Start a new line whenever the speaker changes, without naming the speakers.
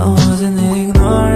I wasn't ignoring